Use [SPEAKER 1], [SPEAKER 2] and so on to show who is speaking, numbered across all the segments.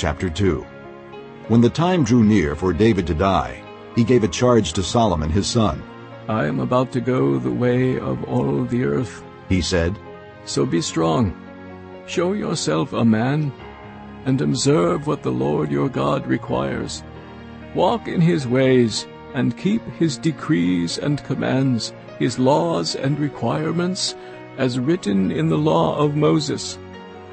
[SPEAKER 1] Chapter 2 When the time drew near for David to die, he gave a charge to Solomon his son.
[SPEAKER 2] I am about to go the way of all the earth.
[SPEAKER 1] He said,
[SPEAKER 2] So be strong. Show yourself a man, and observe what the Lord your God requires. Walk in his ways, and keep his decrees and commands, his laws and requirements, as written in the law of Moses,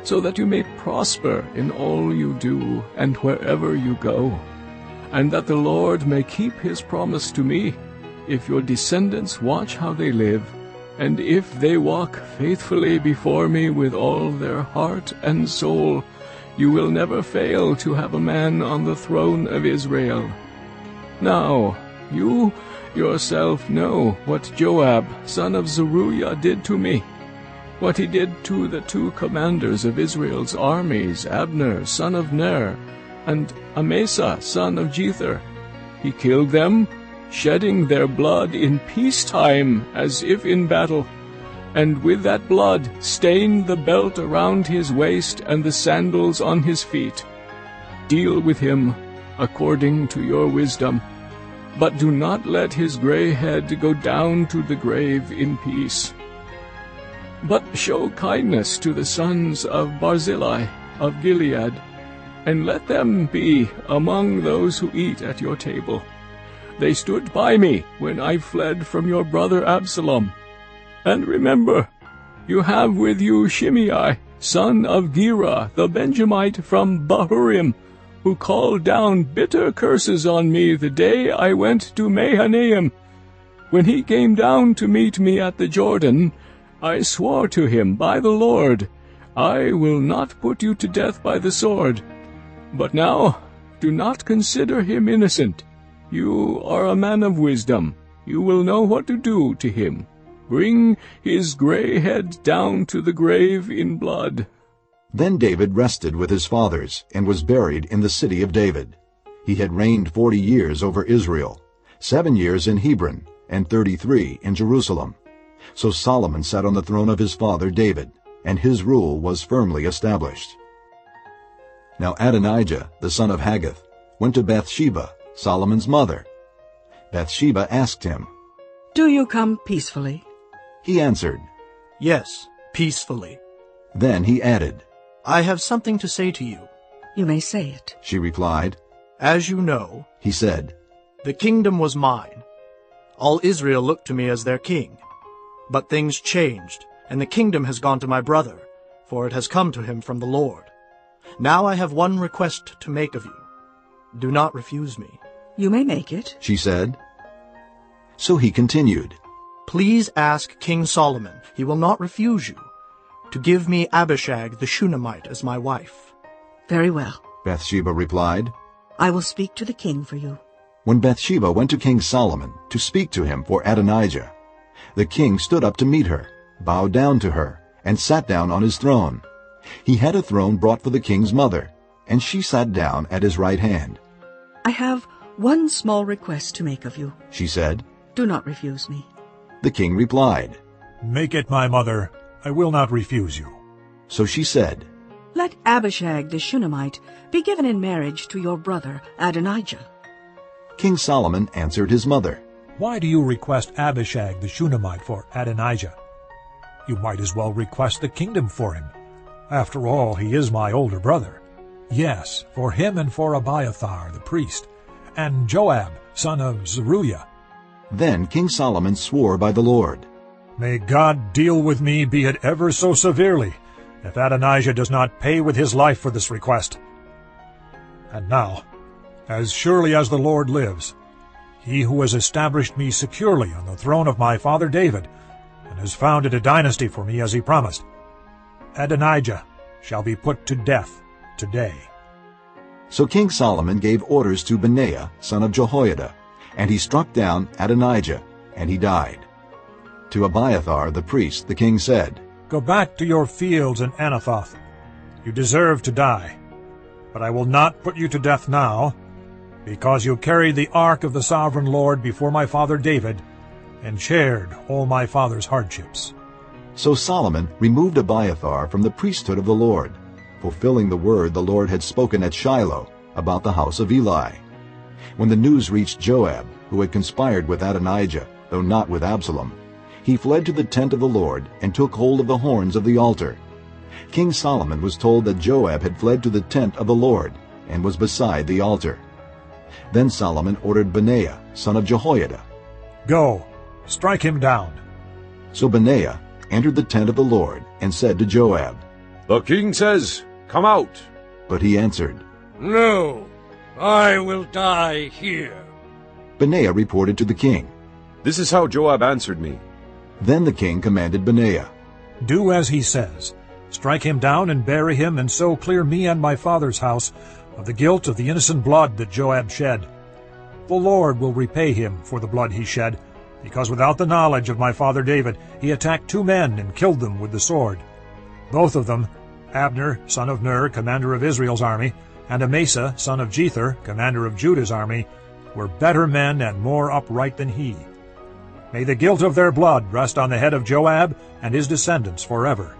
[SPEAKER 2] so that you may prosper in all you do and wherever you go, and that the Lord may keep his promise to me, if your descendants watch how they live, and if they walk faithfully before me with all their heart and soul, you will never fail to have a man on the throne of Israel. Now, you yourself know what Joab, son of Zeruiah, did to me, what he did to the two commanders of Israel's armies, Abner, son of Ner, and Amasa, son of Jether. He killed them, shedding their blood in peacetime as if in battle, and with that blood stained the belt around his waist and the sandals on his feet. Deal with him according to your wisdom, but do not let his gray head go down to the grave in peace. But show kindness to the sons of Barzillai of Gilead, and let them be among those who eat at your table. They stood by me when I fled from your brother Absalom. And remember, you have with you Shimei, son of Gera, the Benjamite from Bahurim, who called down bitter curses on me the day I went to Mahanaim. When he came down to meet me at the Jordan, I swore to him by the Lord, I will not put you to death by the sword. But now do not consider him innocent. You are a man of wisdom. You will know what to do to him. Bring his gray head down to the grave in blood.
[SPEAKER 1] Then David rested with his fathers, and was buried in the city of David. He had reigned forty years over Israel, seven years in Hebron, and thirty-three in Jerusalem. So Solomon sat on the throne of his father David, and his rule was firmly established. Now Adonijah, the son of Haggith, went to Bathsheba, Solomon's mother. Bathsheba asked him,
[SPEAKER 3] Do you come peacefully?
[SPEAKER 1] He answered,
[SPEAKER 4] Yes, peacefully.
[SPEAKER 1] Then he added,
[SPEAKER 4] I have something to say to you.
[SPEAKER 3] You may say it.
[SPEAKER 1] She replied,
[SPEAKER 4] As you know,
[SPEAKER 1] He said,
[SPEAKER 4] the kingdom was mine. All Israel looked to me as their king. But things changed, and the kingdom has gone to my brother, for it has come to him from the Lord. Now I have one request to make of you. Do not refuse me.
[SPEAKER 3] You may make it.
[SPEAKER 1] She said. So he continued,
[SPEAKER 4] Please ask King Solomon, he will not refuse you, to give me Abishag the Shunammite as my wife.
[SPEAKER 3] Very well.
[SPEAKER 1] Bathsheba replied.
[SPEAKER 3] I will speak to the king for you.
[SPEAKER 1] When Bathsheba went to King Solomon to speak to him for Adonijah, the king stood up to meet her, bowed down to her, and sat down on his throne. He had a throne brought for the king's mother, and she sat down at his right hand.
[SPEAKER 3] I have one small request to make of you.
[SPEAKER 1] She said.
[SPEAKER 3] Do not refuse me.
[SPEAKER 1] The king replied.
[SPEAKER 5] Make it my mother. I will not refuse you.
[SPEAKER 1] So she said,
[SPEAKER 3] Let Abishag the Shunammite be given in marriage to your brother Adonijah.
[SPEAKER 1] King Solomon answered his mother,
[SPEAKER 5] Why do you request Abishag the Shunammite for Adonijah? You might as well request the kingdom for him. After all, he is my older brother. Yes, for him and for Abiathar the priest, and Joab, son of Zeruiah.
[SPEAKER 1] Then King Solomon swore by the Lord,
[SPEAKER 5] May God deal with me, be it ever so severely, if Adonijah does not pay with his life for this request. And now, as surely as the Lord lives, he who has established me securely on the throne of my father David, and has founded a dynasty for me as he promised, Adonijah shall be put to death today.
[SPEAKER 1] So King Solomon gave orders to Benaiah, son of Jehoiada, and he struck down Adonijah, and he died. To Abiathar the priest the king said,
[SPEAKER 5] Go back to your fields in Anathoth. You deserve to die. But I will not put you to death now, because you carried the ark of the sovereign Lord before my father David, and shared all my father's hardships.
[SPEAKER 1] So Solomon removed Abiathar from the priesthood of the Lord, fulfilling the word the Lord had spoken at Shiloh about the house of Eli. When the news reached Joab, who had conspired with Adonijah, though not with Absalom, he fled to the tent of the Lord and took hold of the horns of the altar. King Solomon was told that Joab had fled to the tent of the Lord and was beside the altar. Then Solomon ordered Benaiah, son of Jehoiada,
[SPEAKER 5] Go, strike him down.
[SPEAKER 1] So Benaiah entered the tent of the Lord and said to Joab,
[SPEAKER 6] The king says, Come out.
[SPEAKER 1] But he answered,
[SPEAKER 7] No, I will die here.
[SPEAKER 1] Benaiah reported to the king.
[SPEAKER 6] This is how Joab answered me.
[SPEAKER 1] Then the king commanded Benaiah,
[SPEAKER 5] Do as he says. Strike him down and bury him, and so clear me and my father's house of the guilt of the innocent blood that Joab shed. The Lord will repay him for the blood he shed, because without the knowledge of my father David he attacked two men and killed them with the sword. Both of them, Abner, son of Ner, commander of Israel's army, and Amasa, son of Jether, commander of Judah's army, were better men and more upright than he. May the guilt of their blood rest on the head of Joab and his descendants forever.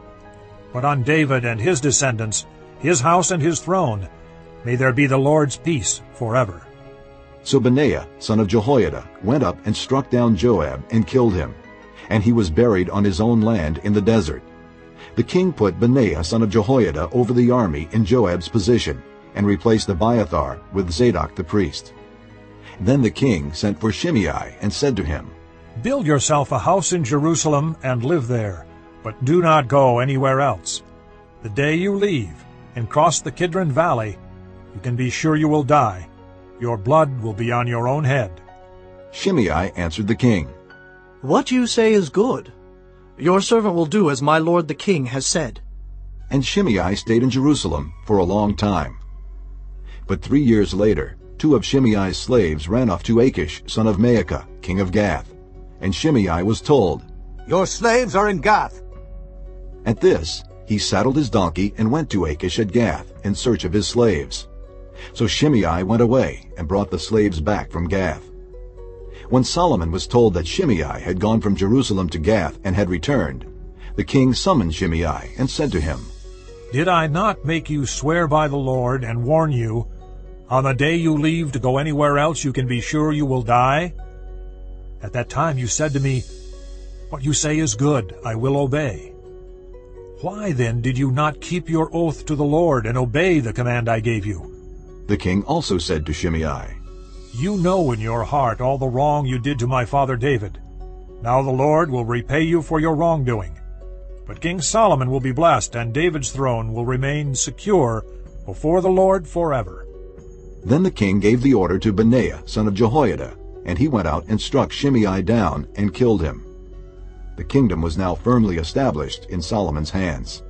[SPEAKER 5] But on David and his descendants, his house and his throne, may there be the Lord's peace forever.
[SPEAKER 1] So Benaiah, son of Jehoiada, went up and struck down Joab and killed him, and he was buried on his own land in the desert. The king put Benaiah, son of Jehoiada, over the army in Joab's position, and replaced Abiathar with Zadok the priest. Then the king sent for Shimei and said to him,
[SPEAKER 5] Build yourself a house in Jerusalem and live there, but do not go anywhere else. The day you leave and cross the Kidron Valley, you can be sure you will die. Your blood will be on your own head.
[SPEAKER 1] Shimei answered the king,
[SPEAKER 4] What you say is good. Your servant will do as my lord the king has said.
[SPEAKER 1] And Shimei stayed in Jerusalem for a long time. But three years later, two of Shimei's slaves ran off to Achish, son of Maacah, king of Gath. And Shimei was told,
[SPEAKER 8] Your slaves are in Gath.
[SPEAKER 1] At this, he saddled his donkey and went to Achish at Gath in search of his slaves. So Shimei went away and brought the slaves back from Gath. When Solomon was told that Shimei had gone from Jerusalem to Gath and had returned, the king summoned Shimei and said to him,
[SPEAKER 5] Did I not make you swear by the Lord and warn you, On the day you leave to go anywhere else you can be sure you will die? At that time you said to me, What you say is good, I will obey. Why then did you not keep your oath to the Lord and obey the command I gave you?
[SPEAKER 1] The king also said to Shimei,
[SPEAKER 5] You know in your heart all the wrong you did to my father David. Now the Lord will repay you for your wrongdoing. But King Solomon will be blessed, and David's throne will remain secure before the Lord forever.
[SPEAKER 1] Then the king gave the order to Benaiah, son of Jehoiada, and he went out and struck Shimei down and killed him. The kingdom was now firmly established in Solomon's hands.